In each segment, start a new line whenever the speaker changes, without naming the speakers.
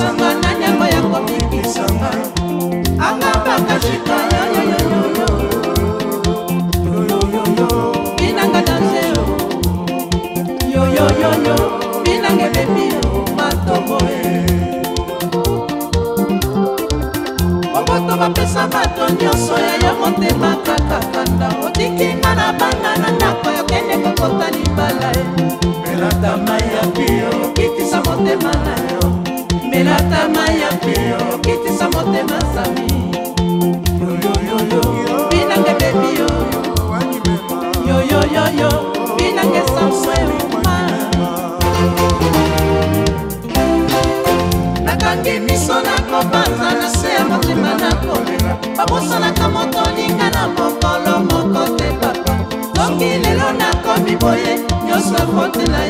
akopesanga na ndembo ya komikisanga angambaka shika binanga na zeo yoyoyoyo binanga ebebio matoboe moboto bapesa bato nyonso ya yo motema kaka kanda otikinga na banga na nakangi miso na kobanza na se ya motema na kolela babosanaka motoninga na mokolo moko te papa soki lelo nakomi boye nyonso akotela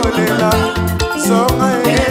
So songa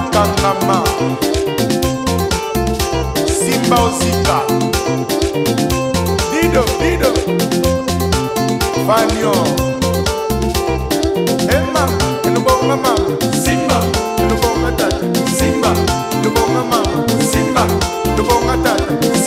okangama simba osika dido dido vanio ema elubonga mama simba elubonga tata simba elubonga mama simba elubonga tata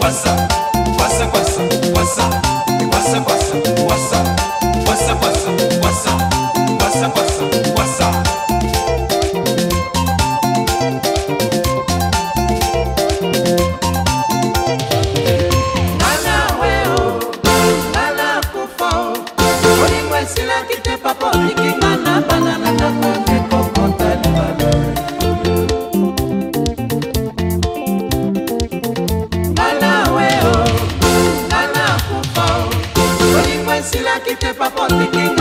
passa, passa, passa, passa, guaça, guaça, si la quité pa' ti